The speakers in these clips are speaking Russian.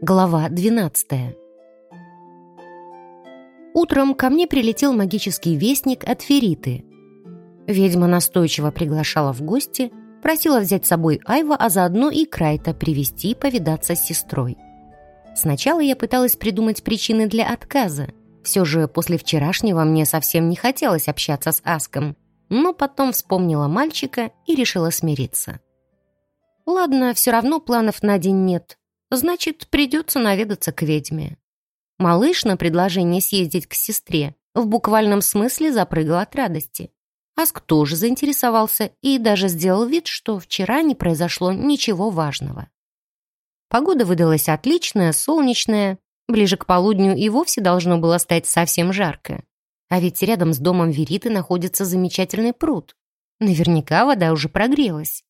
Глава 12 Утром ко мне прилетел магический вестник от Фериты. Ведьма настойчиво приглашала в гости, просила взять с собой Айва, а заодно и Крайта привести повидаться с сестрой. Сначала я пыталась придумать причины для отказа. Все же после вчерашнего мне совсем не хотелось общаться с Аском, но потом вспомнила мальчика и решила смириться. Ладно, все равно планов на день нет, Значит, придется наведаться к ведьме. Малыш на предложение съездить к сестре в буквальном смысле запрыгал от радости. Аск тоже заинтересовался и даже сделал вид, что вчера не произошло ничего важного. Погода выдалась отличная, солнечная. Ближе к полудню и вовсе должно было стать совсем жарко. А ведь рядом с домом Вериты находится замечательный пруд. Наверняка вода уже прогрелась.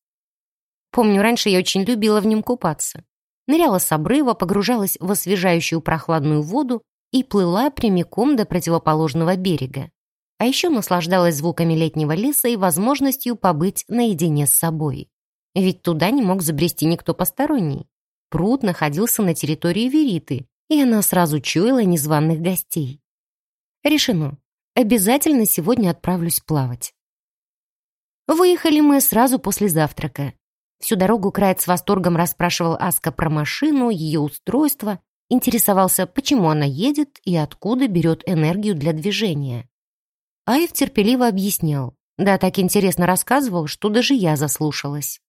Помню, раньше я очень любила в нем купаться ныряла с обрыва, погружалась в освежающую прохладную воду и плыла прямиком до противоположного берега. А еще наслаждалась звуками летнего леса и возможностью побыть наедине с собой. Ведь туда не мог забрести никто посторонний. Пруд находился на территории Вериты, и она сразу чуяла незваных гостей. Решено. Обязательно сегодня отправлюсь плавать. Выехали мы сразу после завтрака. Всю дорогу Крайт с восторгом расспрашивал Аска про машину, ее устройство, интересовался, почему она едет и откуда берет энергию для движения. Аев терпеливо объяснял. Да, так интересно рассказывал, что даже я заслушалась.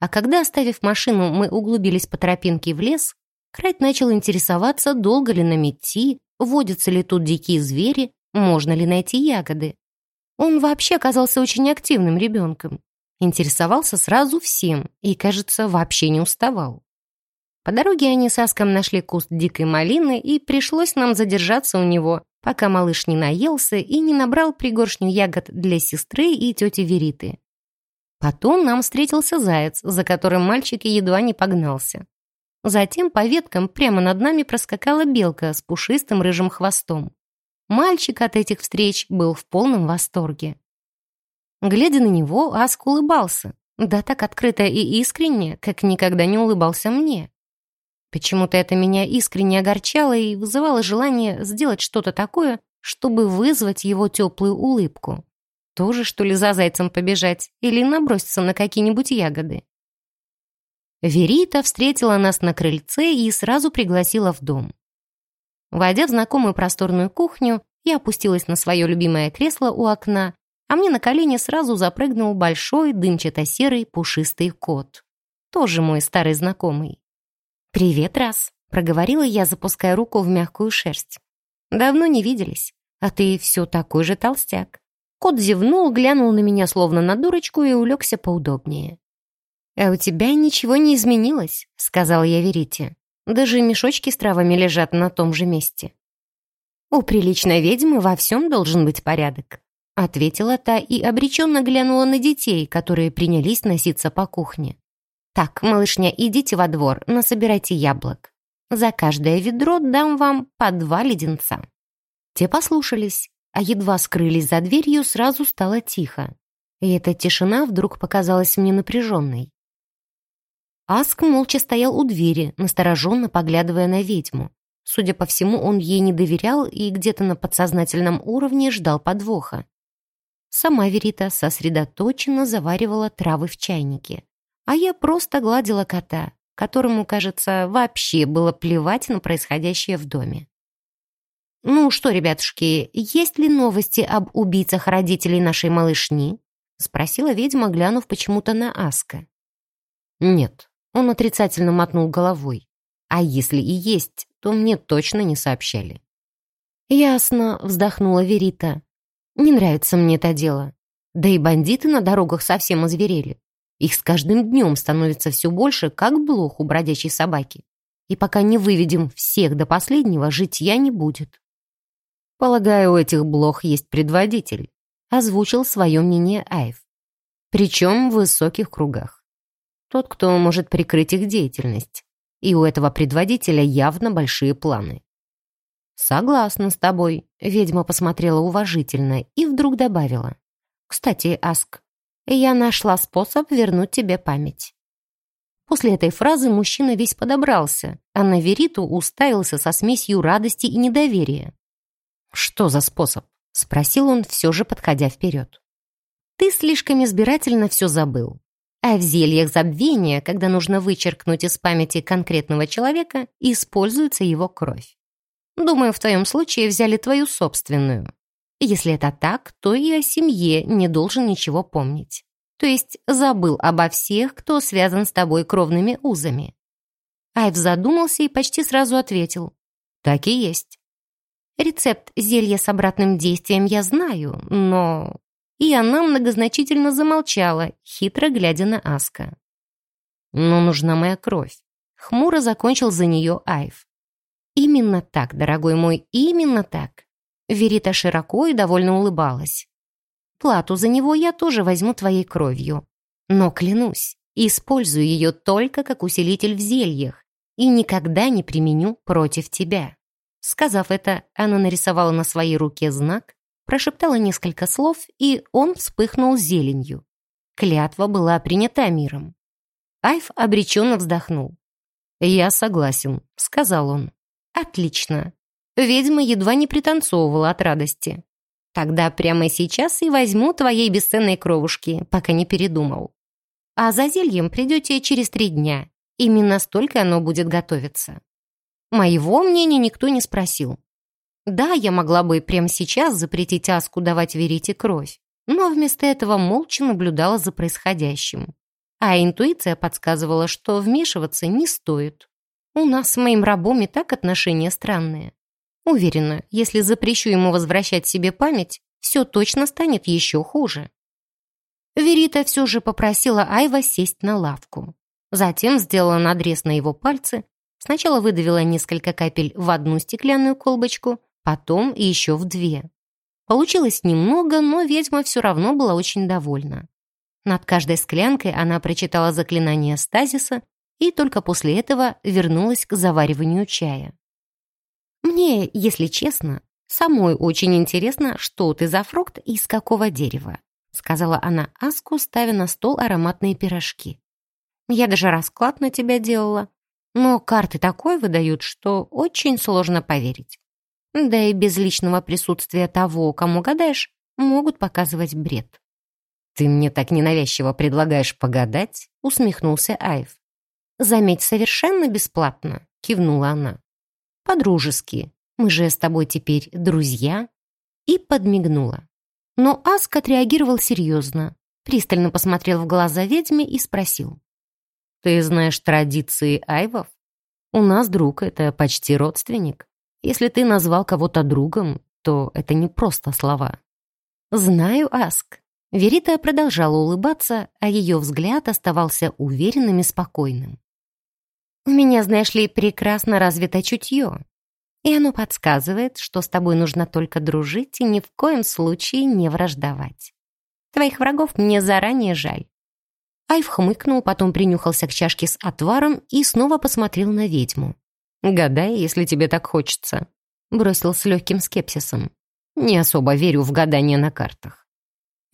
А когда, оставив машину, мы углубились по тропинке в лес, Крайт начал интересоваться, долго ли нам идти, водятся ли тут дикие звери, можно ли найти ягоды. Он вообще оказался очень активным ребенком. Интересовался сразу всем и, кажется, вообще не уставал. По дороге они с Аском нашли куст дикой малины, и пришлось нам задержаться у него, пока малыш не наелся и не набрал пригоршню ягод для сестры и тети Вериты. Потом нам встретился заяц, за которым мальчик едва не погнался. Затем по веткам прямо над нами проскакала белка с пушистым рыжим хвостом. Мальчик от этих встреч был в полном восторге. Глядя на него, Аск улыбался. Да так открыто и искренне, как никогда не улыбался мне. Почему-то это меня искренне огорчало и вызывало желание сделать что-то такое, чтобы вызвать его теплую улыбку. Тоже, что ли, за зайцем побежать или наброситься на какие-нибудь ягоды? Верита встретила нас на крыльце и сразу пригласила в дом. Войдя в знакомую просторную кухню, я опустилась на свое любимое кресло у окна а мне на колени сразу запрыгнул большой дымчато-серый пушистый кот. Тоже мой старый знакомый. «Привет, раз», — проговорила я, запуская руку в мягкую шерсть. «Давно не виделись, а ты все такой же толстяк». Кот зевнул, глянул на меня словно на дурочку и улегся поудобнее. «А у тебя ничего не изменилось», — сказала я Верите. «Даже мешочки с травами лежат на том же месте». «У приличной ведьмы во всем должен быть порядок. Ответила та и обреченно глянула на детей, которые принялись носиться по кухне. «Так, малышня, идите во двор, насобирайте яблок. За каждое ведро дам вам по два леденца». Те послушались, а едва скрылись за дверью, сразу стало тихо. И эта тишина вдруг показалась мне напряженной. Аск молча стоял у двери, настороженно поглядывая на ведьму. Судя по всему, он ей не доверял и где-то на подсознательном уровне ждал подвоха. Сама Верита сосредоточенно заваривала травы в чайнике. А я просто гладила кота, которому, кажется, вообще было плевать на происходящее в доме. «Ну что, ребятушки, есть ли новости об убийцах родителей нашей малышни?» спросила ведьма, глянув почему-то на Аска. «Нет», — он отрицательно мотнул головой. «А если и есть, то мне точно не сообщали». «Ясно», — вздохнула Верита. Не нравится мне это дело. Да и бандиты на дорогах совсем озверели. Их с каждым днем становится все больше, как блох у бродячей собаки. И пока не выведем всех до последнего, житья не будет. Полагаю, у этих блох есть предводитель, озвучил свое мнение Айв. Причем в высоких кругах. Тот, кто может прикрыть их деятельность. И у этого предводителя явно большие планы. «Согласна с тобой», — ведьма посмотрела уважительно и вдруг добавила. «Кстати, Аск, я нашла способ вернуть тебе память». После этой фразы мужчина весь подобрался, а на Вериту уставился со смесью радости и недоверия. «Что за способ?» — спросил он, все же подходя вперед. «Ты слишком избирательно все забыл. А в зельях забвения, когда нужно вычеркнуть из памяти конкретного человека, используется его кровь. Думаю, в твоем случае взяли твою собственную. Если это так, то и о семье не должен ничего помнить. То есть забыл обо всех, кто связан с тобой кровными узами. Айв задумался и почти сразу ответил. Так и есть. Рецепт зелья с обратным действием я знаю, но... И она многозначительно замолчала, хитро глядя на Аска. «Но нужна моя кровь». Хмуро закончил за нее Айв. «Именно так, дорогой мой, именно так». Верита широко и довольно улыбалась. «Плату за него я тоже возьму твоей кровью. Но, клянусь, использую ее только как усилитель в зельях и никогда не применю против тебя». Сказав это, она нарисовала на своей руке знак, прошептала несколько слов, и он вспыхнул зеленью. Клятва была принята миром. Айв обреченно вздохнул. «Я согласен», — сказал он. «Отлично». Ведьма едва не пританцовывала от радости. «Тогда прямо сейчас и возьму твоей бесценной кровушки, пока не передумал. А за зельем придете через три дня. Именно столько оно будет готовиться. Моего мнения никто не спросил. Да, я могла бы прямо сейчас запретить Аску давать Верите кровь, но вместо этого молча наблюдала за происходящим. А интуиция подсказывала, что вмешиваться не стоит. У нас с моим рабом и так отношения странные. Уверена, если запрещу ему возвращать себе память, все точно станет еще хуже. Верита все же попросила Айва сесть на лавку. Затем сделала надрез на его пальцы Сначала выдавила несколько капель в одну стеклянную колбочку, потом еще в две. Получилось немного, но ведьма все равно была очень довольна. Над каждой склянкой она прочитала заклинание стазиса и только после этого вернулась к завариванию чая. «Мне, если честно, самой очень интересно, что ты за фрукт и из какого дерева», сказала она Аску, ставя на стол ароматные пирожки. «Я даже расклад на тебя делала, но карты такой выдают, что очень сложно поверить. Да и без личного присутствия того, кому гадаешь, могут показывать бред. «Ты мне так ненавязчиво предлагаешь погадать?» — усмехнулся Айв. «Заметь, совершенно бесплатно», — кивнула она. «По-дружески. Мы же с тобой теперь друзья». И подмигнула. Но Аск отреагировал серьезно, пристально посмотрел в глаза ведьме и спросил. Ты знаешь традиции айвов? У нас друг — это почти родственник. Если ты назвал кого-то другом, то это не просто слова. Знаю, Аск. Верита продолжала улыбаться, а ее взгляд оставался уверенным и спокойным. «У меня, знаешь ли, прекрасно развито чутье, и оно подсказывает, что с тобой нужно только дружить и ни в коем случае не враждовать. Твоих врагов мне заранее жаль. Айв хмыкнул, потом принюхался к чашке с отваром и снова посмотрел на ведьму. «Гадай, если тебе так хочется», — бросил с легким скепсисом. «Не особо верю в гадание на картах».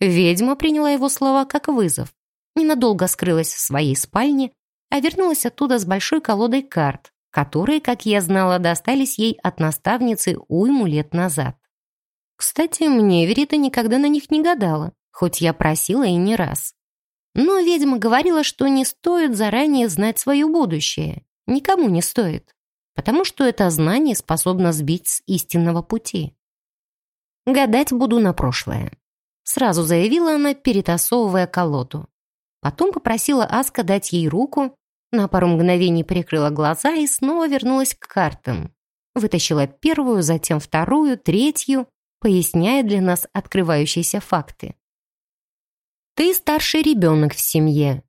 Ведьма приняла его слова как вызов. Ненадолго скрылась в своей спальне, а вернулась оттуда с большой колодой карт, которые, как я знала, достались ей от наставницы уйму лет назад. Кстати, мне Верита никогда на них не гадала, хоть я просила и не раз. Но ведьма говорила, что не стоит заранее знать свое будущее. Никому не стоит. Потому что это знание способно сбить с истинного пути. «Гадать буду на прошлое», — сразу заявила она, перетасовывая колоду. Потом попросила Аска дать ей руку, на пару мгновений прикрыла глаза и снова вернулась к картам. Вытащила первую, затем вторую, третью, поясняя для нас открывающиеся факты. Ты старший ребенок в семье,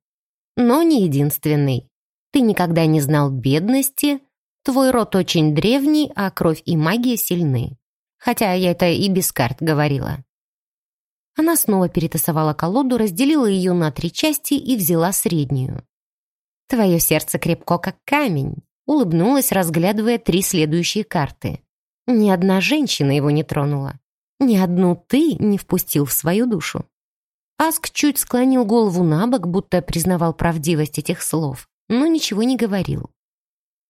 но не единственный. Ты никогда не знал бедности, твой род очень древний, а кровь и магия сильны. Хотя я это и без карт говорила. Она снова перетасовала колоду, разделила ее на три части и взяла среднюю. «Твое сердце крепко, как камень», улыбнулась, разглядывая три следующие карты. Ни одна женщина его не тронула. Ни одну ты не впустил в свою душу. Аск чуть склонил голову на бок, будто признавал правдивость этих слов, но ничего не говорил.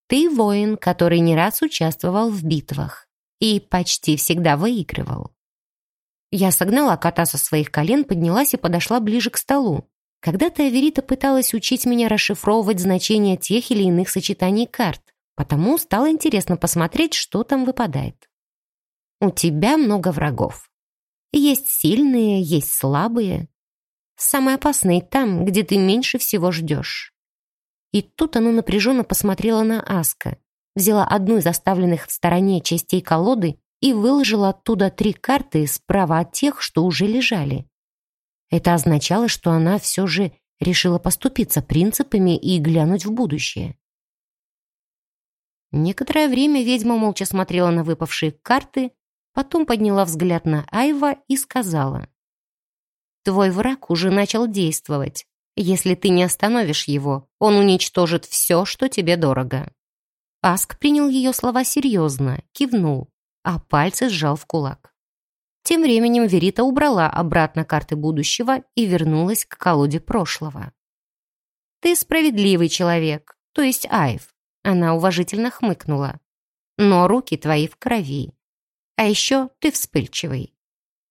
Ты воин, который не раз участвовал в битвах и почти всегда выигрывал. Я согнала кота со своих колен, поднялась и подошла ближе к столу. Когда-то Аверита пыталась учить меня расшифровывать значения тех или иных сочетаний карт, потому стало интересно посмотреть, что там выпадает. У тебя много врагов. Есть сильные, есть слабые. Самые опасные там, где ты меньше всего ждешь. И тут она напряженно посмотрела на Аска, взяла одну из оставленных в стороне частей колоды и выложила оттуда три карты справа от тех, что уже лежали. Это означало, что она все же решила поступиться принципами и глянуть в будущее. Некоторое время ведьма молча смотрела на выпавшие карты, потом подняла взгляд на Айва и сказала. «Твой враг уже начал действовать. Если ты не остановишь его, он уничтожит все, что тебе дорого». Аск принял ее слова серьезно, кивнул, а пальцы сжал в кулак. Тем временем Верита убрала обратно карты будущего и вернулась к колоде прошлого. «Ты справедливый человек, то есть Айв», она уважительно хмыкнула. «Но руки твои в крови. А еще ты вспыльчивый».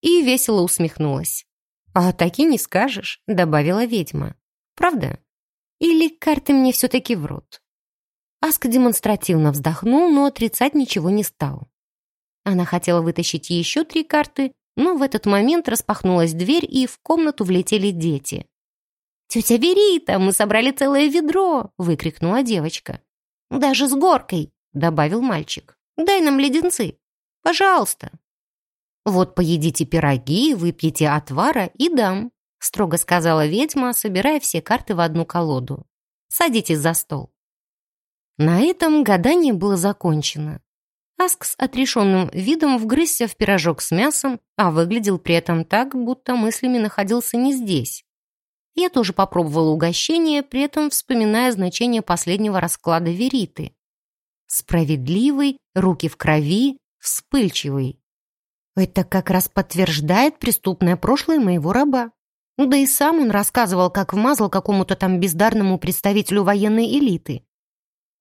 И весело усмехнулась. «А так и не скажешь», — добавила ведьма. Правда? Или карты мне все-таки врут? Аска демонстративно вздохнул, но отрицать ничего не стал. Она хотела вытащить еще три карты, но в этот момент распахнулась дверь, и в комнату влетели дети. «Тетя Верита, мы собрали целое ведро!» — выкрикнула девочка. «Даже с горкой!» — добавил мальчик. «Дай нам леденцы! Пожалуйста!» «Вот поедите пироги, выпьете отвара и дам строго сказала ведьма, собирая все карты в одну колоду. «Садитесь за стол». На этом гадание было закончено. Аск с отрешенным видом вгрызся в пирожок с мясом, а выглядел при этом так, будто мыслями находился не здесь. Я тоже попробовала угощение, при этом вспоминая значение последнего расклада Вериты. Справедливый, руки в крови, вспыльчивый. Это как раз подтверждает преступное прошлое моего раба. Ну да и сам он рассказывал, как вмазал какому-то там бездарному представителю военной элиты.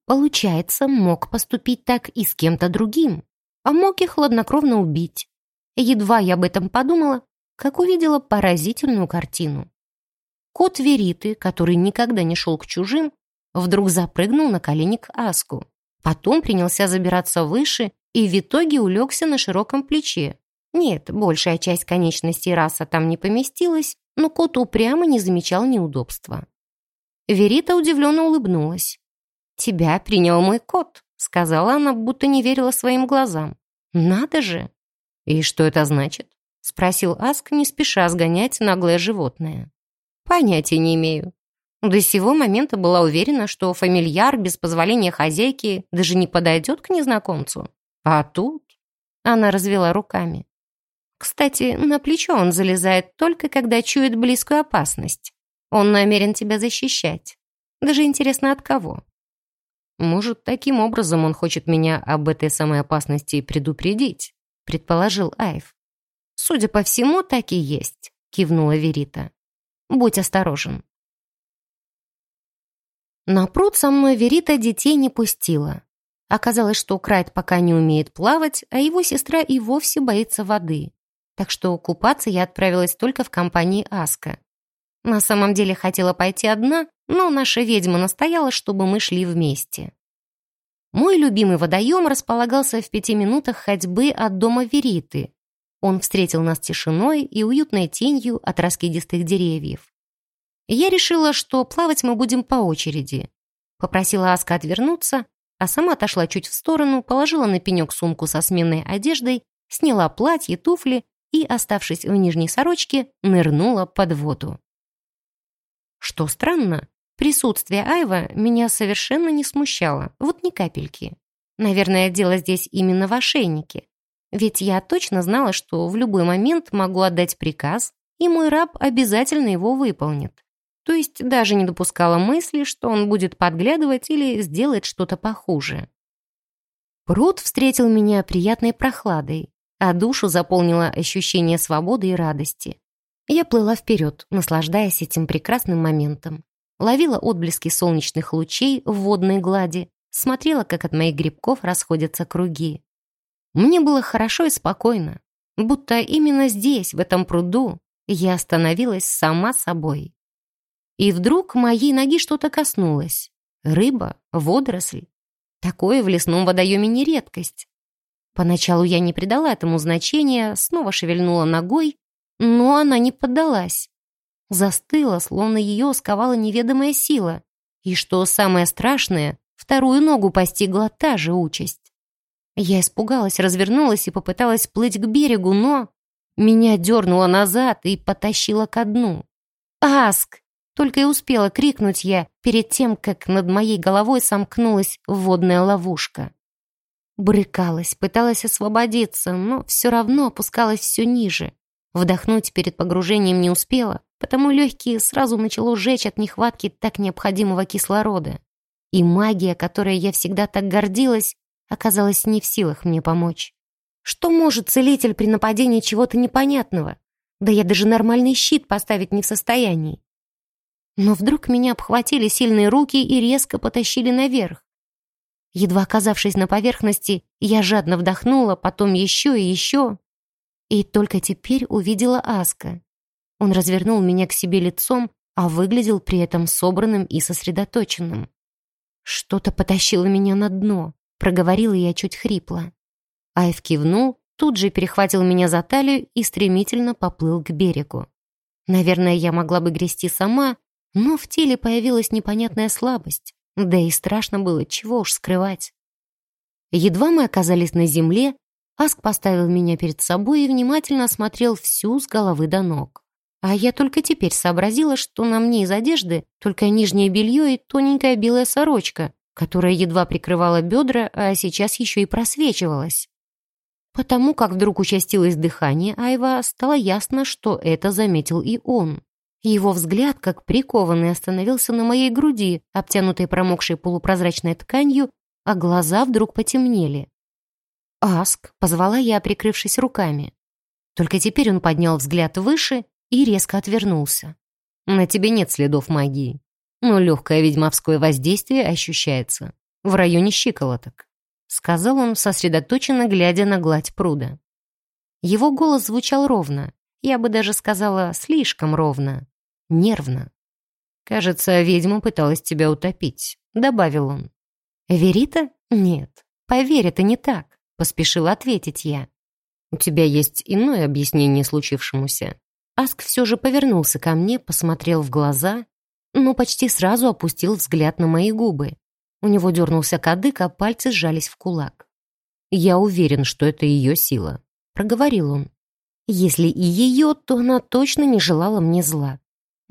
Получается, мог поступить так и с кем-то другим, а мог их хладнокровно убить. Едва я об этом подумала, как увидела поразительную картину. Кот Вериты, который никогда не шел к чужим, вдруг запрыгнул на колени к Аску. Потом принялся забираться выше и в итоге улегся на широком плече. Нет, большая часть конечностей раса там не поместилась, но кот упрямо не замечал неудобства. Верита удивленно улыбнулась. «Тебя принял мой кот», — сказала она, будто не верила своим глазам. «Надо же!» «И что это значит?» — спросил Аск, не спеша сгонять наглое животное. «Понятия не имею. До сего момента была уверена, что фамильяр без позволения хозяйки даже не подойдет к незнакомцу. А тут...» Она развела руками. Кстати, на плечо он залезает только, когда чует близкую опасность. Он намерен тебя защищать. Даже интересно, от кого? Может, таким образом он хочет меня об этой самой опасности предупредить, предположил Айв. Судя по всему, так и есть, кивнула Верита. Будь осторожен. На пруд со мной Верита детей не пустила. Оказалось, что Крайт пока не умеет плавать, а его сестра и вовсе боится воды так что купаться я отправилась только в компании Аска. На самом деле хотела пойти одна, но наша ведьма настояла, чтобы мы шли вместе. Мой любимый водоем располагался в пяти минутах ходьбы от дома Вериты. Он встретил нас тишиной и уютной тенью от раскидистых деревьев. Я решила, что плавать мы будем по очереди. Попросила Аска отвернуться, а сама отошла чуть в сторону, положила на пенек сумку со сменной одеждой, сняла платье, туфли и, оставшись в нижней сорочке, нырнула под воду. Что странно, присутствие Айва меня совершенно не смущало, вот ни капельки. Наверное, дело здесь именно в ошейнике. Ведь я точно знала, что в любой момент могу отдать приказ, и мой раб обязательно его выполнит. То есть даже не допускала мысли, что он будет подглядывать или сделает что-то похуже. Пруд встретил меня приятной прохладой, а душу заполнило ощущение свободы и радости. Я плыла вперед, наслаждаясь этим прекрасным моментом. Ловила отблески солнечных лучей в водной глади, смотрела, как от моих грибков расходятся круги. Мне было хорошо и спокойно, будто именно здесь, в этом пруду, я остановилась сама собой. И вдруг моей ноги что-то коснулось. Рыба, водоросль. Такое в лесном водоеме не редкость. Поначалу я не придала этому значения, снова шевельнула ногой, но она не поддалась. Застыла, словно ее сковала неведомая сила. И что самое страшное, вторую ногу постигла та же участь. Я испугалась, развернулась и попыталась плыть к берегу, но... Меня дернуло назад и потащило ко дну. «Аск!» Только и успела крикнуть я перед тем, как над моей головой сомкнулась водная ловушка. Брыкалась, пыталась освободиться, но все равно опускалась все ниже. Вдохнуть перед погружением не успела, потому легкие сразу начало жечь от нехватки так необходимого кислорода. И магия, которой я всегда так гордилась, оказалась не в силах мне помочь. Что может целитель при нападении чего-то непонятного? Да я даже нормальный щит поставить не в состоянии. Но вдруг меня обхватили сильные руки и резко потащили наверх. Едва оказавшись на поверхности, я жадно вдохнула, потом еще и еще. И только теперь увидела Аска. Он развернул меня к себе лицом, а выглядел при этом собранным и сосредоточенным. «Что-то потащило меня на дно», — проговорила я чуть хрипло. Айв кивнул, тут же перехватил меня за талию и стремительно поплыл к берегу. Наверное, я могла бы грести сама, но в теле появилась непонятная слабость, да и страшно было, чего уж скрывать. Едва мы оказались на земле, Аск поставил меня перед собой и внимательно осмотрел всю с головы до ног. А я только теперь сообразила, что на мне из одежды только нижнее белье и тоненькая белая сорочка, которая едва прикрывала бедра, а сейчас еще и просвечивалась. Потому как вдруг участилось дыхание Айва, стало ясно, что это заметил и он. Его взгляд, как прикованный, остановился на моей груди, обтянутой промокшей полупрозрачной тканью, а глаза вдруг потемнели. «Аск!» — позвала я, прикрывшись руками. Только теперь он поднял взгляд выше и резко отвернулся. «На тебе нет следов магии, но легкое ведьмовское воздействие ощущается в районе щиколоток», — сказал он, сосредоточенно глядя на гладь пруда. Его голос звучал ровно, я бы даже сказала, слишком ровно нервно. «Кажется, ведьма пыталась тебя утопить», — добавил он. «Верита? Нет. Поверь, это не так», — поспешила ответить я. «У тебя есть иное объяснение случившемуся?» Аск все же повернулся ко мне, посмотрел в глаза, но почти сразу опустил взгляд на мои губы. У него дернулся кадык, а пальцы сжались в кулак. «Я уверен, что это ее сила», — проговорил он. «Если и ее, то она точно не желала мне зла.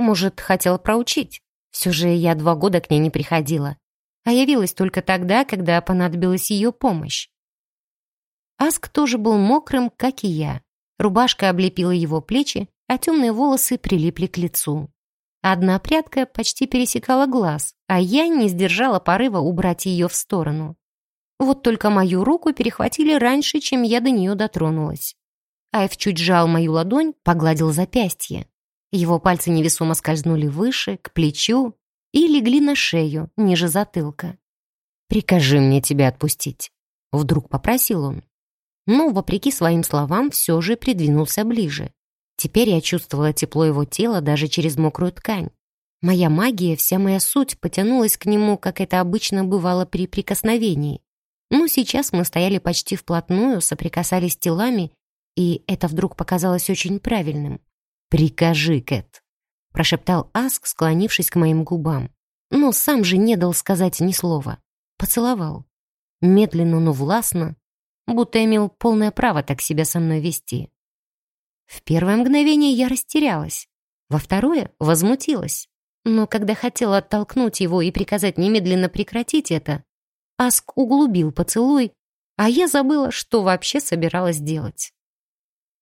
Может, хотела проучить? Все же я два года к ней не приходила. А явилась только тогда, когда понадобилась ее помощь. Аск тоже был мокрым, как и я. Рубашка облепила его плечи, а темные волосы прилипли к лицу. Одна прядка почти пересекала глаз, а я не сдержала порыва убрать ее в сторону. Вот только мою руку перехватили раньше, чем я до нее дотронулась. Айв чуть сжал мою ладонь, погладил запястье. Его пальцы невесомо скользнули выше, к плечу и легли на шею, ниже затылка. «Прикажи мне тебя отпустить», — вдруг попросил он. Но, вопреки своим словам, все же придвинулся ближе. Теперь я чувствовала тепло его тела даже через мокрую ткань. Моя магия, вся моя суть потянулась к нему, как это обычно бывало при прикосновении. Но сейчас мы стояли почти вплотную, соприкасались телами, и это вдруг показалось очень правильным. «Прикажи, Кэт», — прошептал Аск, склонившись к моим губам. Но сам же не дал сказать ни слова. Поцеловал. Медленно, но властно, будто имел полное право так себя со мной вести. В первое мгновение я растерялась, во второе — возмутилась. Но когда хотела оттолкнуть его и приказать немедленно прекратить это, Аск углубил поцелуй, а я забыла, что вообще собиралась делать.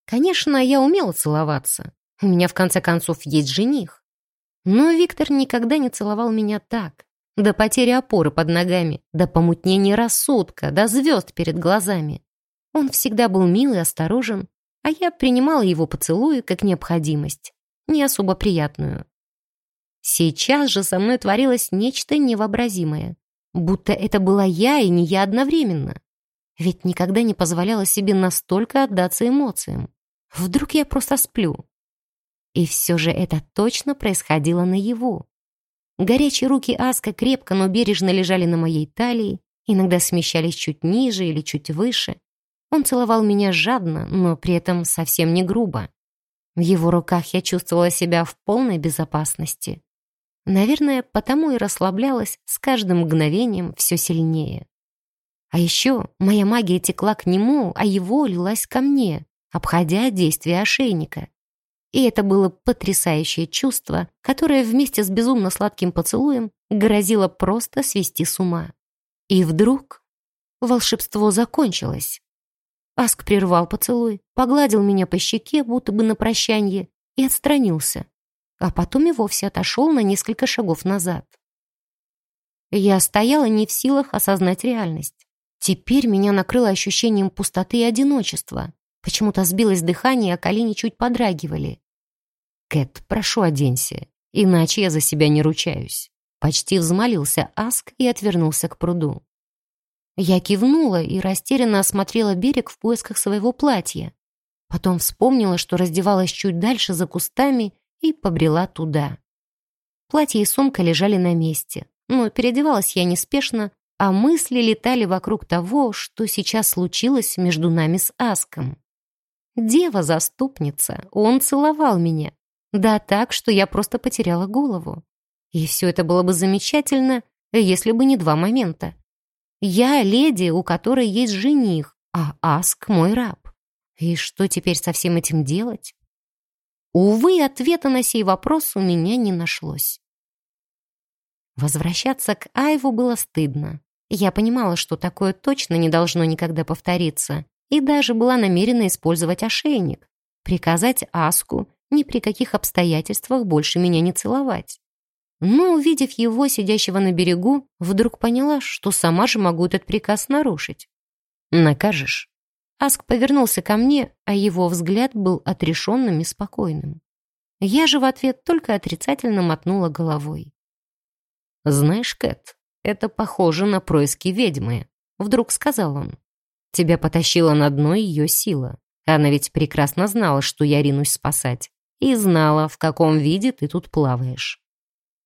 Конечно, я умела целоваться, у меня, в конце концов, есть жених. Но Виктор никогда не целовал меня так. До потери опоры под ногами, до помутнения рассудка, до звезд перед глазами. Он всегда был мил и осторожен, а я принимала его поцелуи как необходимость, не особо приятную. Сейчас же со мной творилось нечто невообразимое, будто это была я и не я одновременно. Ведь никогда не позволяла себе настолько отдаться эмоциям. Вдруг я просто сплю. И все же это точно происходило наяву. Горячие руки Аска крепко, но бережно лежали на моей талии, иногда смещались чуть ниже или чуть выше. Он целовал меня жадно, но при этом совсем не грубо. В его руках я чувствовала себя в полной безопасности. Наверное, потому и расслаблялась с каждым мгновением все сильнее. А еще моя магия текла к нему, а его лилась ко мне, обходя действие ошейника. И это было потрясающее чувство, которое вместе с безумно сладким поцелуем грозило просто свести с ума. И вдруг волшебство закончилось. Аск прервал поцелуй, погладил меня по щеке, будто бы на прощанье, и отстранился, а потом и вовсе отошел на несколько шагов назад. Я стояла не в силах осознать реальность. Теперь меня накрыло ощущением пустоты и одиночества. Почему-то сбилось дыхание, а колени чуть подрагивали. «Кэт, прошу, оденься, иначе я за себя не ручаюсь». Почти взмолился Аск и отвернулся к пруду. Я кивнула и растерянно осмотрела берег в поисках своего платья. Потом вспомнила, что раздевалась чуть дальше за кустами и побрела туда. Платье и сумка лежали на месте, но переодевалась я неспешно, а мысли летали вокруг того, что сейчас случилось между нами с Аском. Дева-заступница, он целовал меня. Да так, что я просто потеряла голову. И все это было бы замечательно, если бы не два момента. Я леди, у которой есть жених, а Аск мой раб. И что теперь со всем этим делать? Увы, ответа на сей вопрос у меня не нашлось. Возвращаться к Айву было стыдно. Я понимала, что такое точно не должно никогда повториться, и даже была намерена использовать ошейник, приказать Аску ни при каких обстоятельствах больше меня не целовать. Но, увидев его, сидящего на берегу, вдруг поняла, что сама же могу этот приказ нарушить. «Накажешь?» Аск повернулся ко мне, а его взгляд был отрешенным и спокойным. Я же в ответ только отрицательно мотнула головой. «Знаешь, Кэт, это похоже на происки ведьмы», — вдруг сказал он. «Тебя потащила на дно ее сила. Она ведь прекрасно знала, что я ринусь спасать, и знала, в каком виде ты тут плаваешь».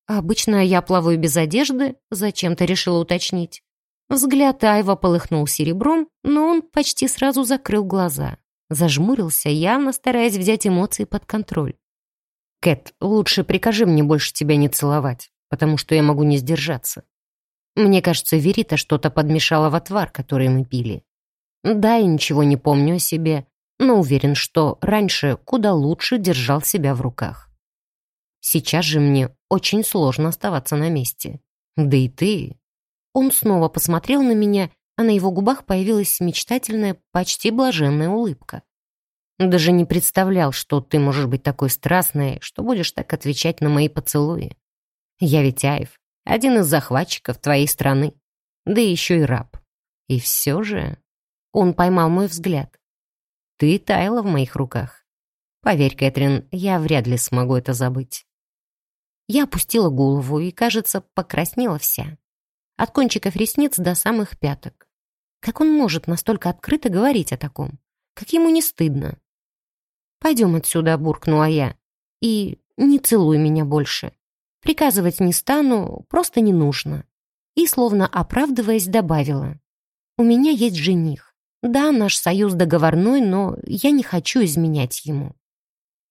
«Обычно я плаваю без одежды», — зачем-то решила уточнить. Взгляд Айва полыхнул серебром, но он почти сразу закрыл глаза. Зажмурился, явно стараясь взять эмоции под контроль. «Кэт, лучше прикажи мне больше тебя не целовать, потому что я могу не сдержаться. Мне кажется, Верита что-то подмешала в отвар, который мы пили. Да, я ничего не помню о себе, но уверен, что раньше куда лучше держал себя в руках. Сейчас же мне очень сложно оставаться на месте. Да и ты, он снова посмотрел на меня, а на его губах появилась мечтательная, почти блаженная улыбка. «Даже не представлял, что ты можешь быть такой страстной, что будешь так отвечать на мои поцелуи. Я ведь Айв, один из захватчиков твоей страны, да еще и раб. И все же...» Он поймал мой взгляд. «Ты таяла в моих руках. Поверь, Кэтрин, я вряд ли смогу это забыть». Я опустила голову и, кажется, покраснела вся от кончиков ресниц до самых пяток. Как он может настолько открыто говорить о таком? Как ему не стыдно? «Пойдем отсюда», — буркнула я. «И не целуй меня больше. Приказывать не стану, просто не нужно». И, словно оправдываясь, добавила. «У меня есть жених. Да, наш союз договорной, но я не хочу изменять ему».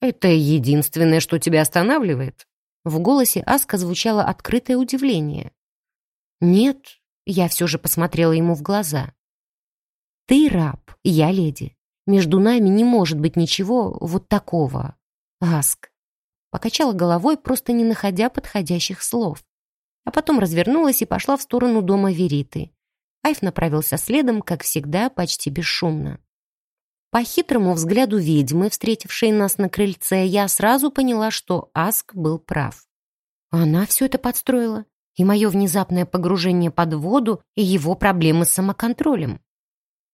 «Это единственное, что тебя останавливает?» В голосе Аска звучало открытое удивление. «Нет», — я все же посмотрела ему в глаза. «Ты раб, я леди. Между нами не может быть ничего вот такого. Аск». Покачала головой, просто не находя подходящих слов. А потом развернулась и пошла в сторону дома Вериты. Айф направился следом, как всегда, почти бесшумно. По хитрому взгляду ведьмы, встретившей нас на крыльце, я сразу поняла, что Аск был прав. Она все это подстроила. и мое внезапное погружение под воду, и его проблемы с самоконтролем.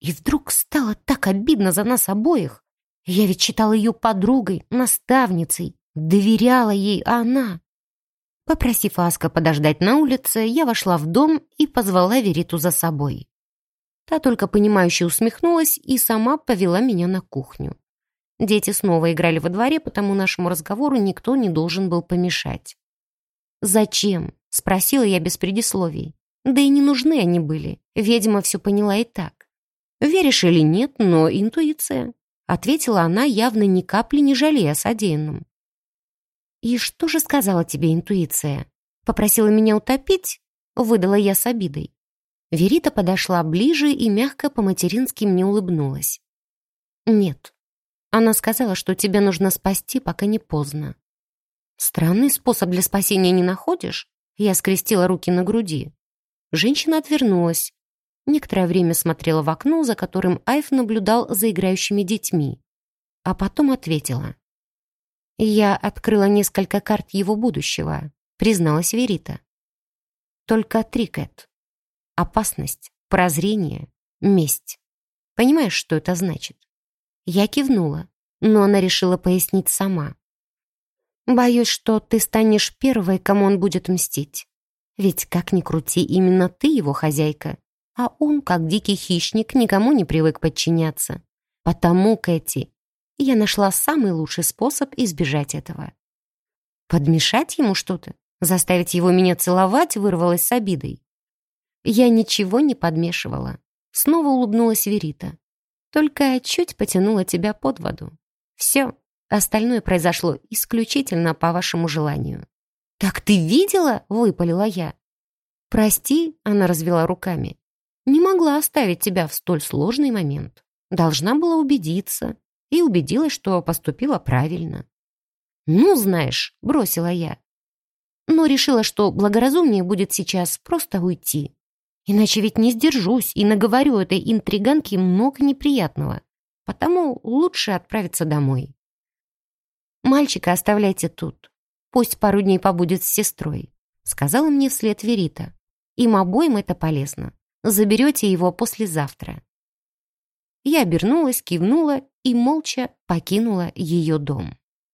И вдруг стало так обидно за нас обоих. Я ведь считала ее подругой, наставницей, доверяла ей, а она... Попросив Аска подождать на улице, я вошла в дом и позвала Вериту за собой. Та только понимающе усмехнулась и сама повела меня на кухню. Дети снова играли во дворе, потому нашему разговору никто не должен был помешать. «Зачем?» — спросила я без предисловий. Да и не нужны они были. Ведьма все поняла и так. «Веришь или нет, но интуиция», — ответила она, явно ни капли не жалея о содеянном. «И что же сказала тебе интуиция? Попросила меня утопить?» — выдала я с обидой. Верита подошла ближе и мягко по-матерински мне улыбнулась. «Нет». Она сказала, что тебя нужно спасти, пока не поздно. «Странный способ для спасения не находишь?» Я скрестила руки на груди. Женщина отвернулась. Некоторое время смотрела в окно, за которым Айф наблюдал за играющими детьми. А потом ответила. «Я открыла несколько карт его будущего», призналась Верита. «Только три, Кэт. Опасность, прозрение, месть. Понимаешь, что это значит?» Я кивнула, но она решила пояснить сама. Боюсь, что ты станешь первой, кому он будет мстить. Ведь, как ни крути, именно ты его хозяйка. А он, как дикий хищник, никому не привык подчиняться. Потому, Кэти, я нашла самый лучший способ избежать этого. Подмешать ему что-то? Заставить его меня целовать вырвалась с обидой. Я ничего не подмешивала. Снова улыбнулась Верита. Только чуть потянула тебя под воду. Все, Остальное произошло исключительно по вашему желанию». «Так ты видела?» — выпалила я. «Прости», — она развела руками. «Не могла оставить тебя в столь сложный момент. Должна была убедиться. И убедилась, что поступила правильно». «Ну, знаешь», — бросила я. Но решила, что благоразумнее будет сейчас просто уйти. Иначе ведь не сдержусь и наговорю этой интриганке много неприятного. Потому лучше отправиться домой. Мальчика оставляйте тут. Пусть пару дней побудет с сестрой», — сказала мне вслед Верита. «Им обоим это полезно. Заберете его послезавтра». Я обернулась, кивнула и молча покинула ее дом.